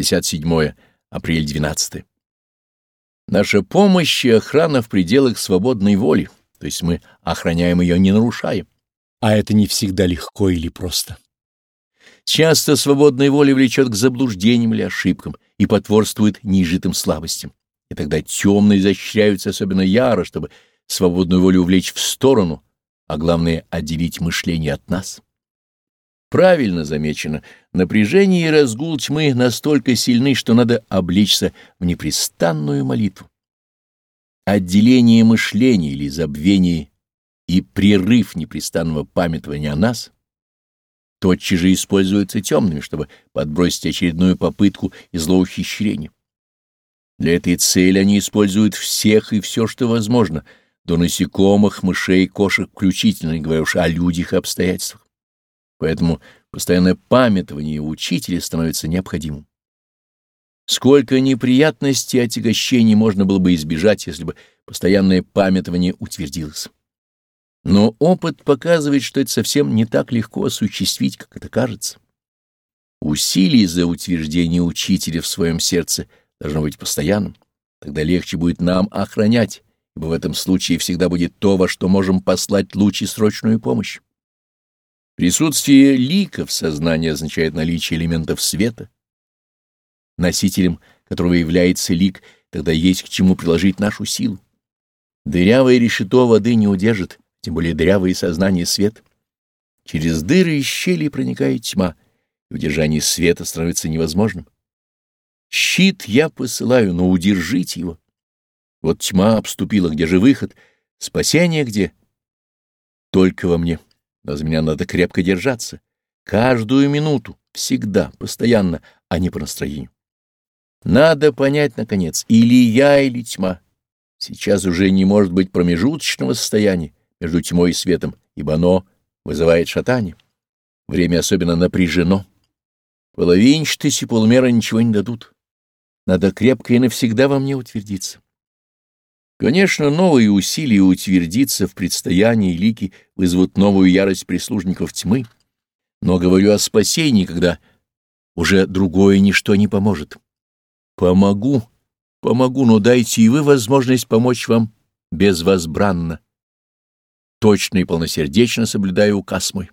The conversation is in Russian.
57 апрель 12. Наша помощь и охрана в пределах свободной воли, то есть мы охраняем ее, не нарушая. А это не всегда легко или просто. Часто свободная воля влечет к заблуждениям или ошибкам и потворствует неизжитым слабостям. И тогда темные изощряются особенно яро, чтобы свободную волю увлечь в сторону, а главное — отделить мышление от нас. Правильно замечено, напряжение и разгул тьмы настолько сильны, что надо облечься в непрестанную молитву. Отделение мышления или забвение и прерыв непрестанного памятования о нас тотчас же используются темными, чтобы подбросить очередную попытку и злоухищрения. Для этой цели они используют всех и все, что возможно, до насекомых, мышей, кошек включительно, не говоря уж о людях и обстоятельствах. Поэтому постоянное памятование учителя становится необходимым. Сколько неприятностей и отягощений можно было бы избежать, если бы постоянное памятование утвердилось. Но опыт показывает, что это совсем не так легко осуществить, как это кажется. Усилие за утверждение учителя в своем сердце должно быть постоянным. Тогда легче будет нам охранять, ибо в этом случае всегда будет то, во что можем послать луч и срочную помощь. Присутствие лика в сознании означает наличие элементов света. Носителем которого является лик, тогда есть к чему приложить нашу силу. Дырявое решето воды не удержит, тем более дырявое сознание свет. Через дыры и щели проникает тьма, и удержание света становится невозможным. Щит я посылаю, но удержите его. Вот тьма обступила, где же выход? Спасение где? Только во мне но за меня надо крепко держаться. Каждую минуту, всегда, постоянно, а не по настроению. Надо понять, наконец, или я, или тьма. Сейчас уже не может быть промежуточного состояния между тьмой и светом, ибо оно вызывает шатание. Время особенно напряжено. Половинчатость и полумера ничего не дадут. Надо крепко и навсегда во мне утвердиться. Конечно, новые усилия утвердиться в предстоянии лики вызовут новую ярость прислужников тьмы, но говорю о спасении, когда уже другое ничто не поможет. Помогу, помогу, но дайте и вы возможность помочь вам безвозбранно. Точно и полносердечно соблюдаю указ мой.